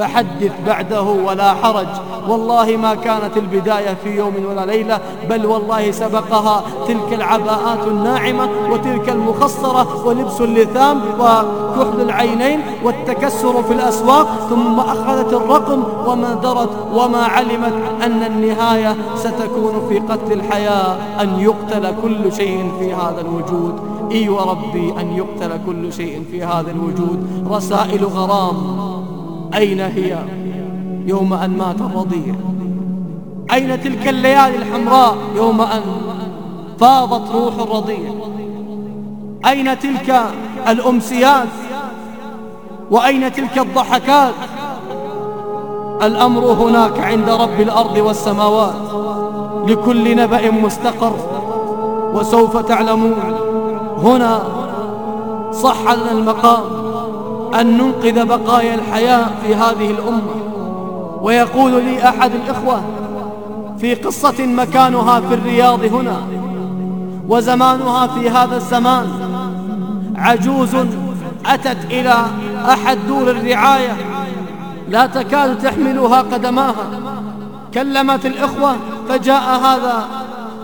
فحدث بعده ولا حرج. والله ما كانت البداية في يوم ولا ليلة بل والله سبقها تلك العباءات الناعمة وتلك المخصرة ولبس اللثام وكحل العينين والتكسر في الأسواق. ثم أخذت الرقم وما درت وما علمت أن النهاية ستكون في قتل الحياة. أن يقتل كل شيء في هذا الوجود. إي وربي أن يقتل كل شيء في هذا الوجود. رسائل غرام. أين هي يوم أن مات الرضيع؟ أين تلك الليالي الحمراء يوم أن فاضت روح الرضيع؟ أين تلك الأمسيات؟ وأين تلك الضحكات؟ الأمر هناك عند رب الأرض والسماوات لكل نبأ مستقر وسوف تعلمون. هنا صح لنا المقام. أن ننقذ بقايا الحياة في هذه الأمة. ويقول لي أحد الإخوة في قصة مكانها في الرياض هنا وزمانها في هذا الزمان عجوز أتت إلى أحد دور الرعاية لا تكاد تحملها قدماها. كلمت الإخوة فجاء هذا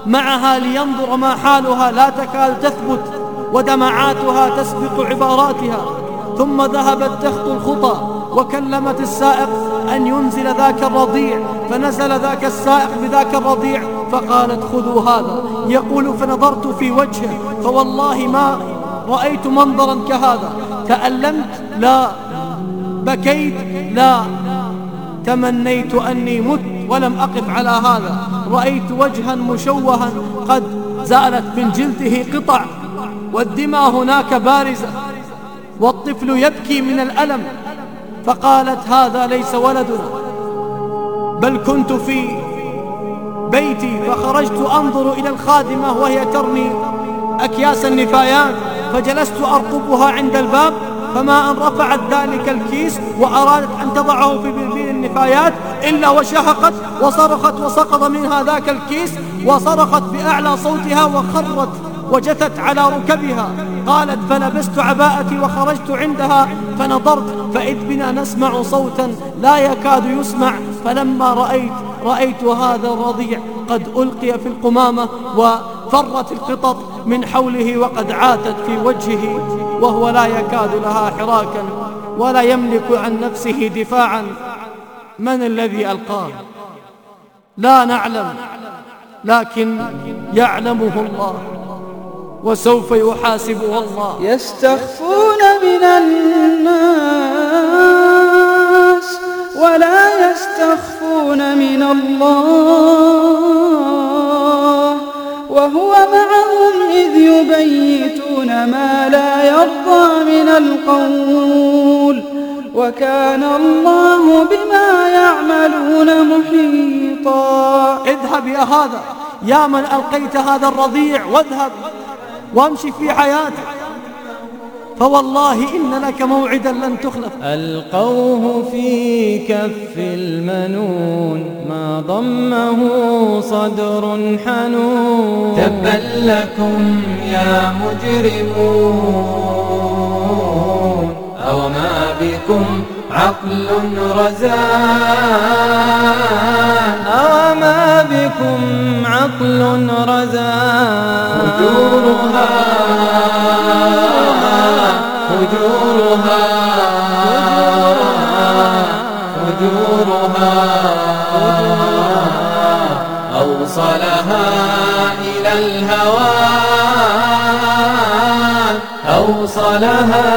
معها لينظر ما حالها لا تكاد تثبت ودمعاتها تسبق عباراتها. ثم ذهبت تخطو الخطى وكلمت السائق أن ينزل ذاك الرضيع فنزل ذاك السائق بذاك الرضيع فقالت خذوا هذا. يقول فنظرت في وجهه فوالله ما رأيت منظرا كهذا تألمت لا بكيت لا تمنيت أني مت ولم أقف على هذا. رأيت وجها مشوها قد زالت من جلده قطع والدماء هناك بارزة والطفل يبكي من الألم. فقالت هذا ليس ولدنا بل كنت في بيتي. فخرجت أنظر إلى الخادمة وهي ترمي أكياس النفايات فجلست أرقبها عند الباب. فما أن رفعت ذلك الكيس وأرادت أن تضعه في بين النفايات إلا وشهقت وصرخت وسقط منها ذاك الكيس وصرخت بأعلى صوتها وخرت وجثت على ركبها. قالت فلبست عباءتي وخرجت عندها فنظرت فإذ بنا نسمع صوتا لا يكاد يسمع. فلما رأيت رأيت هذا الرضيع قد ألقي في القمامة وفرت القطط من حوله وقد عاتت في وجهه وهو لا يكاد لها حراكا ولا يملك عن نفسه دفاعا. من الذي ألقاه؟ لا نعلم لكن يعلمه الله. وسوف يحاسبه الله يستخفون من الناس ولا يستخفون من الله وهو معهم إذ يبيتون ما لا يرضى من القول وكان الله بما يعملون محيطا. اذهب يا هذا يا من ألقيت هذا الرضيع واذهب. وامشي في حياتك فوالله إن لك موعدا لن تخلف. ألقوه في كف المنون ما ضمه صدر حنون. تبا لكم يا مجرمون أوما بكم عقل رزان. أوما بكم عقل رزان فجورها فجورها فجورها أوصلها إلى الهوى أوصلها